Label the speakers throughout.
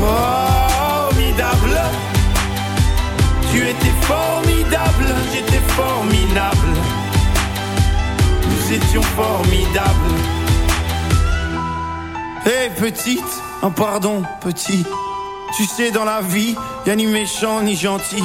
Speaker 1: Formidable. Tu étais formidable, j'étais formidable. Nous étions formidables. Hé hey, petite, oh pardon petit. Tu sais dans la vie, y a ni méchant ni gentil.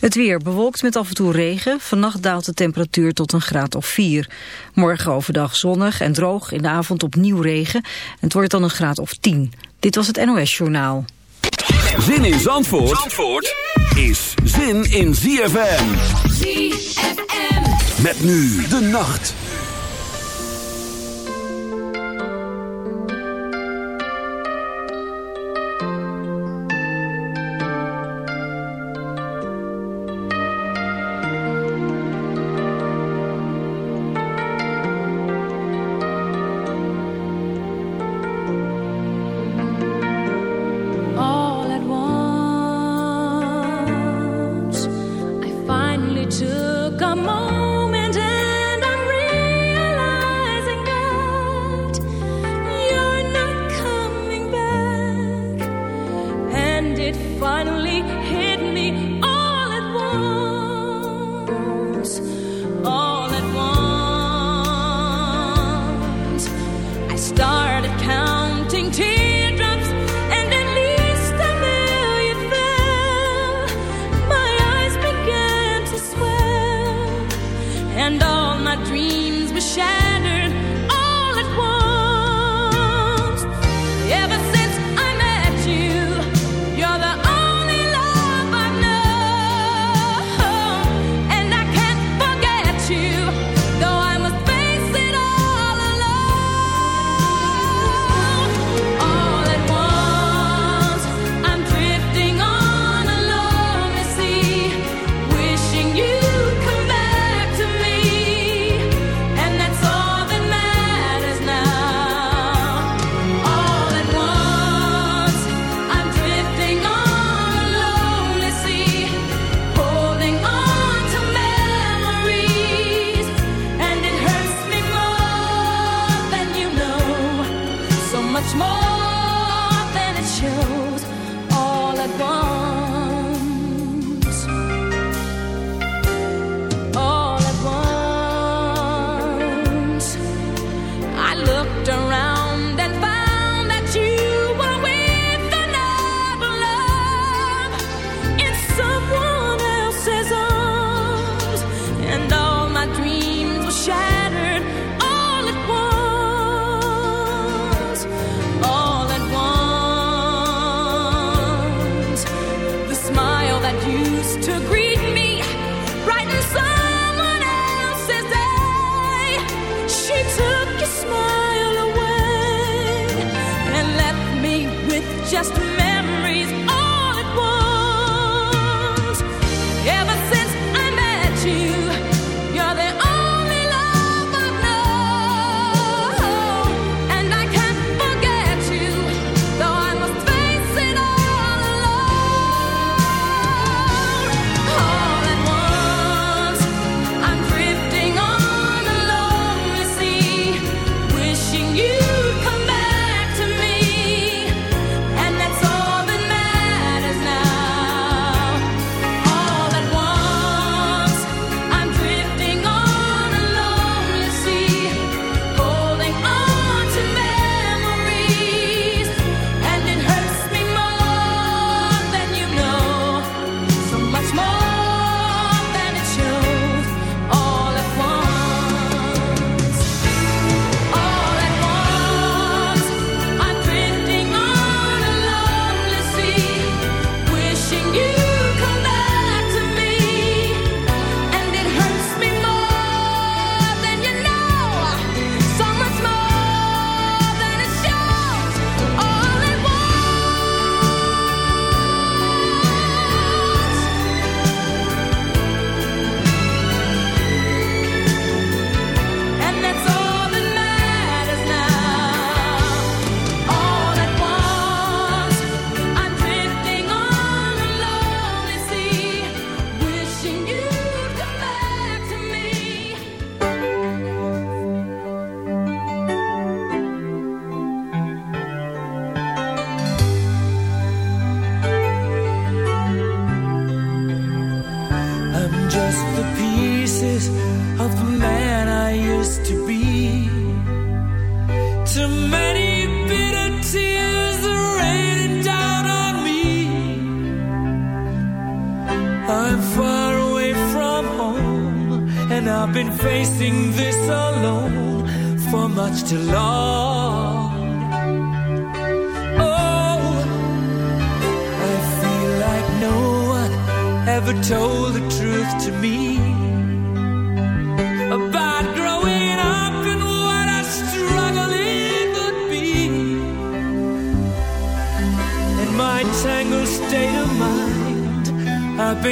Speaker 2: Het weer bewolkt met af en toe regen. Vannacht daalt de temperatuur tot een graad of 4. Morgen overdag zonnig en droog. In de avond opnieuw regen. Het wordt dan een graad of 10. Dit was het NOS Journaal.
Speaker 3: Zin in Zandvoort, Zandvoort is zin in ZFM.
Speaker 4: ZFM.
Speaker 3: Met nu de nacht.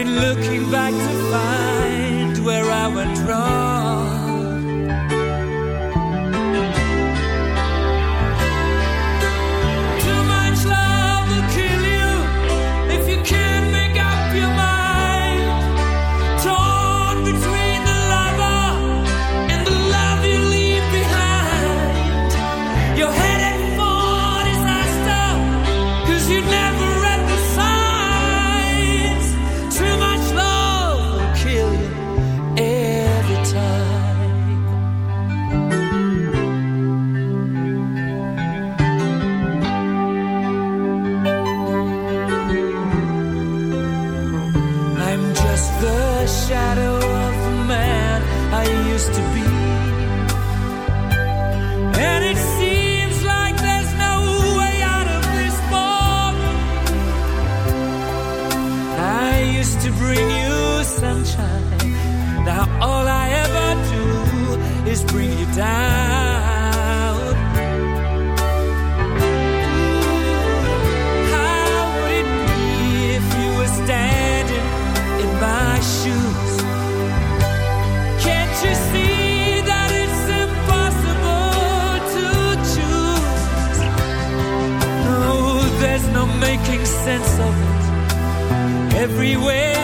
Speaker 5: Looking back to find where I went wrong. Everywhere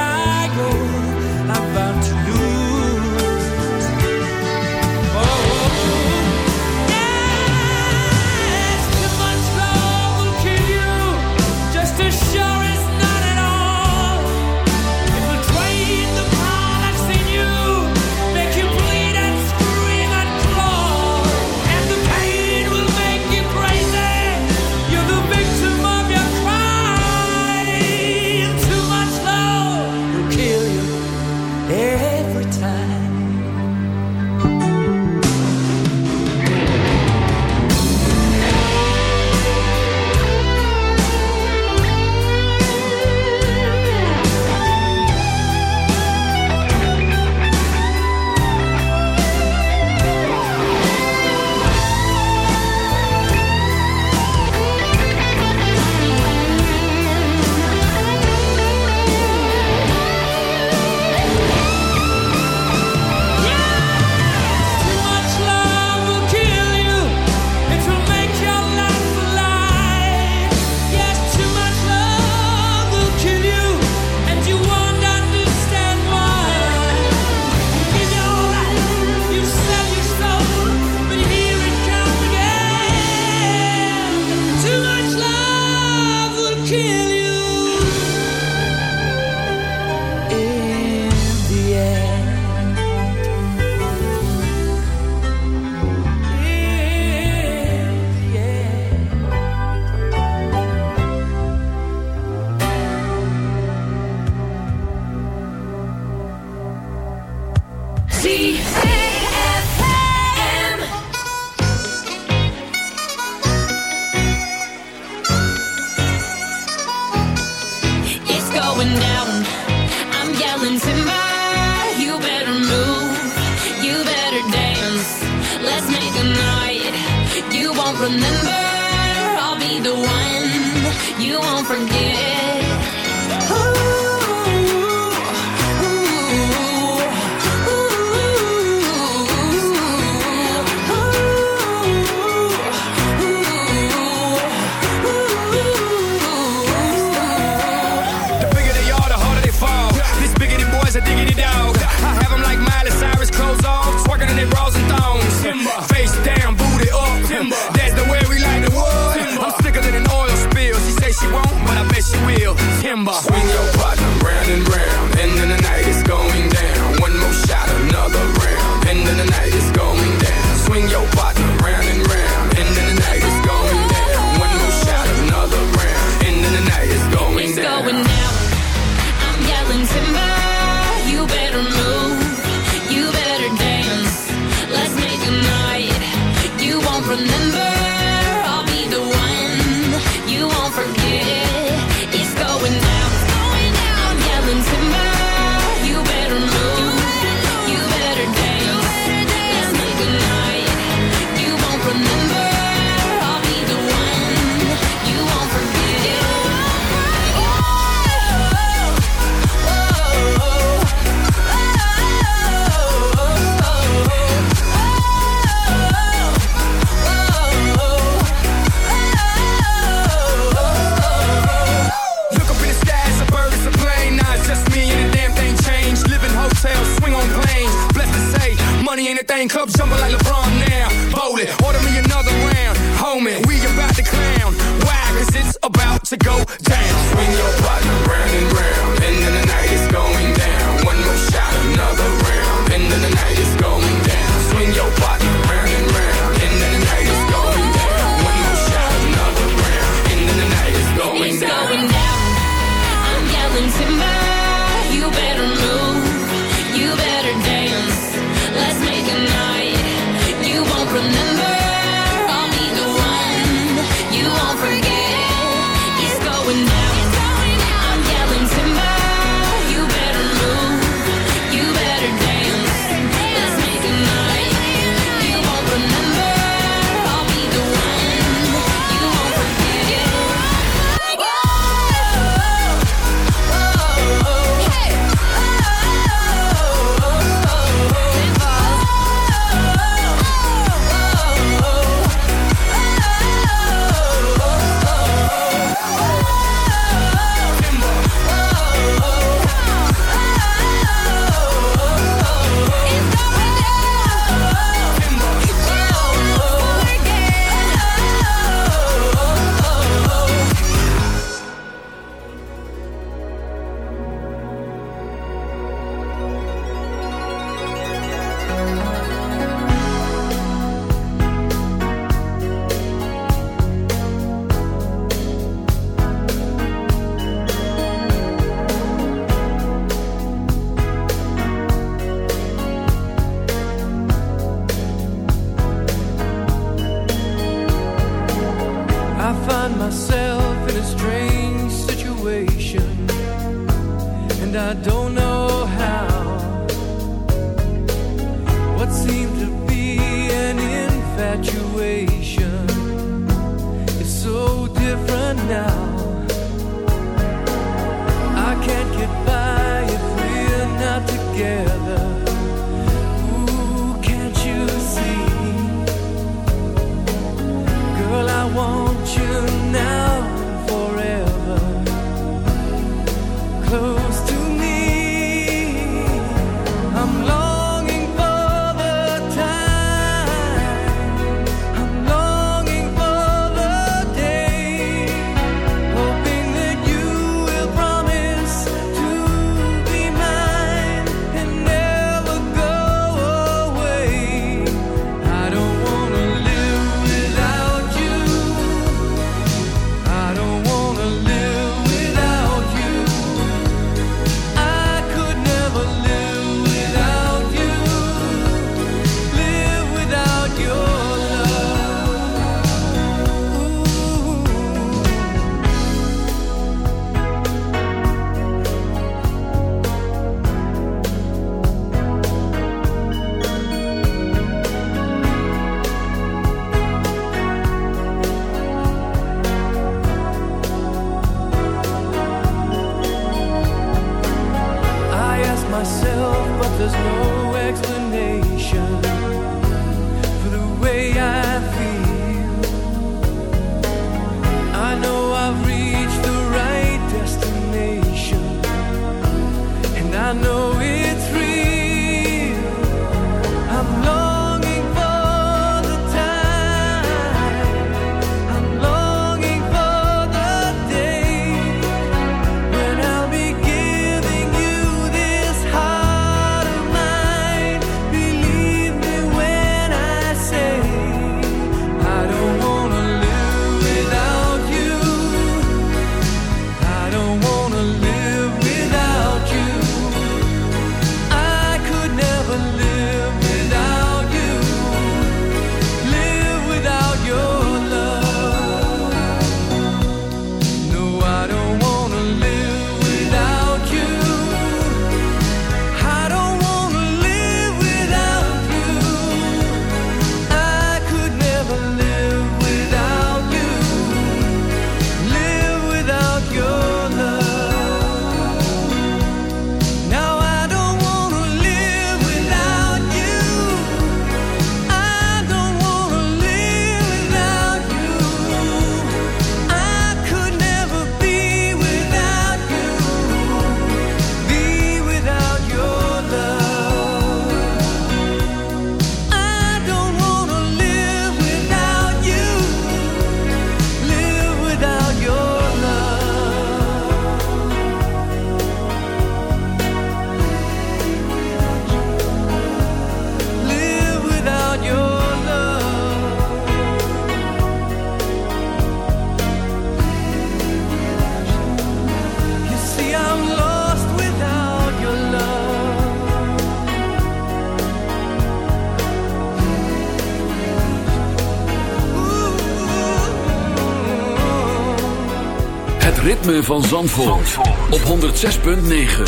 Speaker 3: ritme van Zandvoort, op 106.9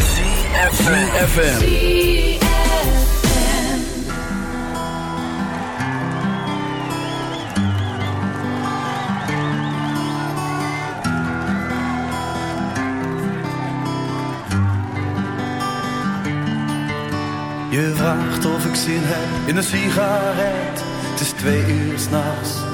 Speaker 3: CFFM
Speaker 6: Je vraagt of ik zin heb in een sigaret. Het is twee uur s'nachts.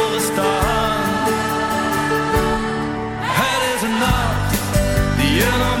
Speaker 7: You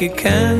Speaker 5: like it can.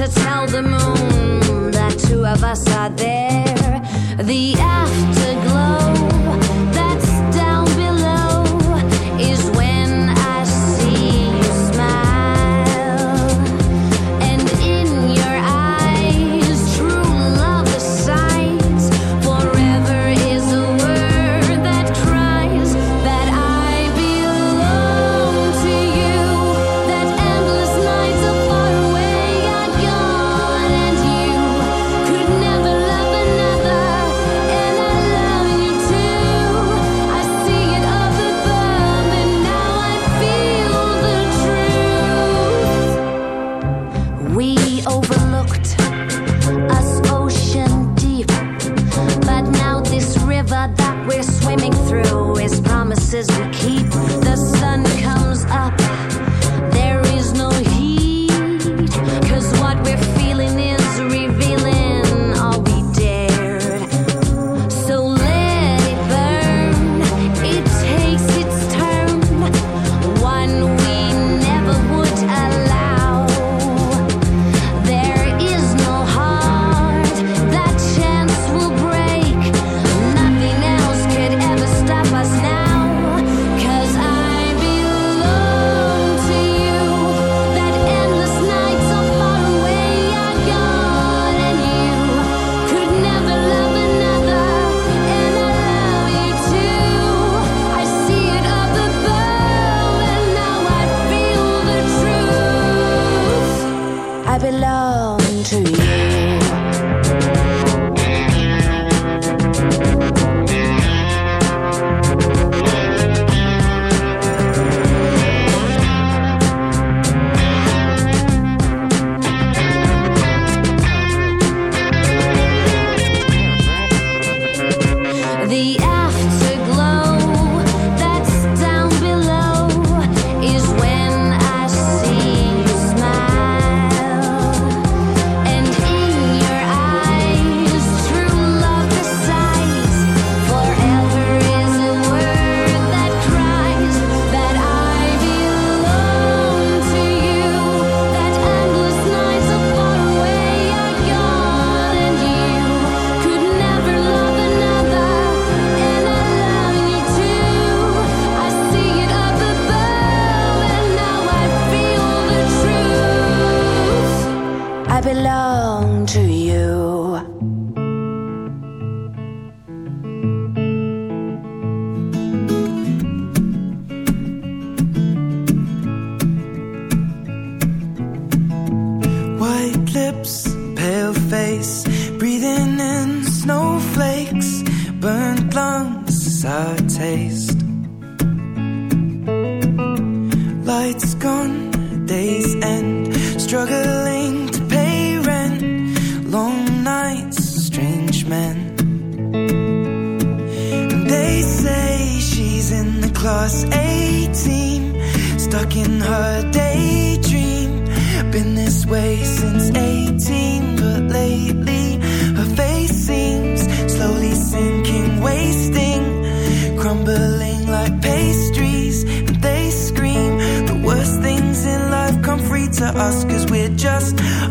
Speaker 5: to
Speaker 8: tell the moon that two of us are there. The afterglow.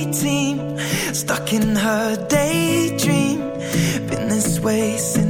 Speaker 4: A team, stuck in her daydream. Been this way since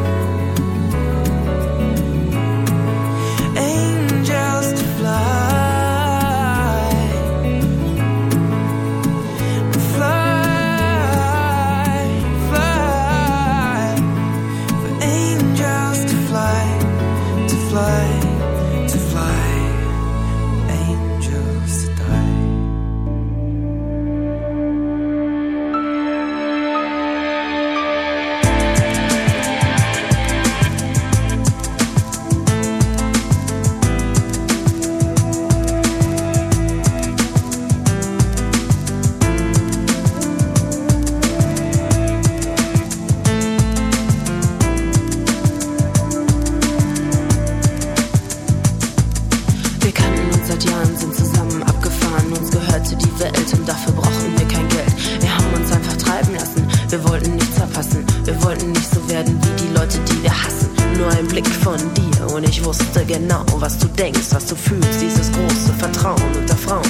Speaker 9: Uns seit Jahren, sind zusammen abgefahren. Uns gehörte die Welt und dafür brauchten wir kein Geld. Wir haben uns einfach treiben lassen. Wir wollten nichts verpassen. Wir wollten nicht so werden wie die Leute, die wir hassen. Nur ein Blick von dir und ich wusste genau, was du denkst, was du fühlst. Dieses große Vertrauen unter Frauen,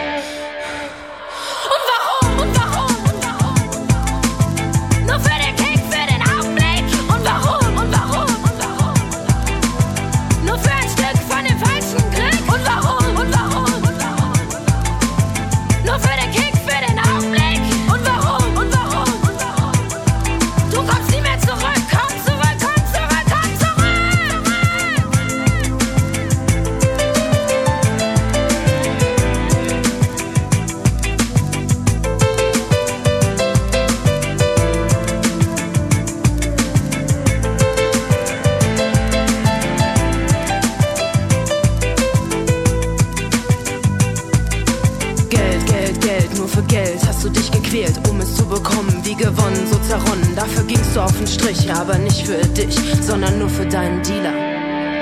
Speaker 8: dich, sondern nur für deinen Dealer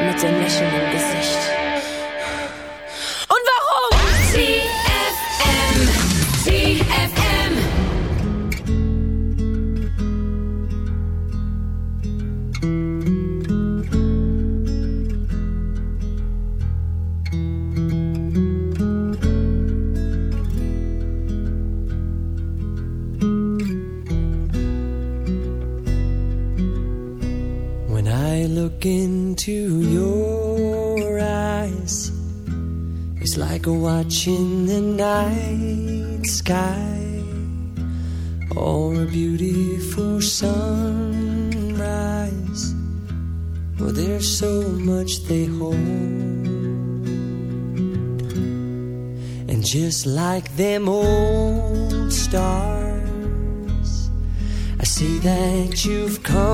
Speaker 8: mit dem Lächeln im Gesicht.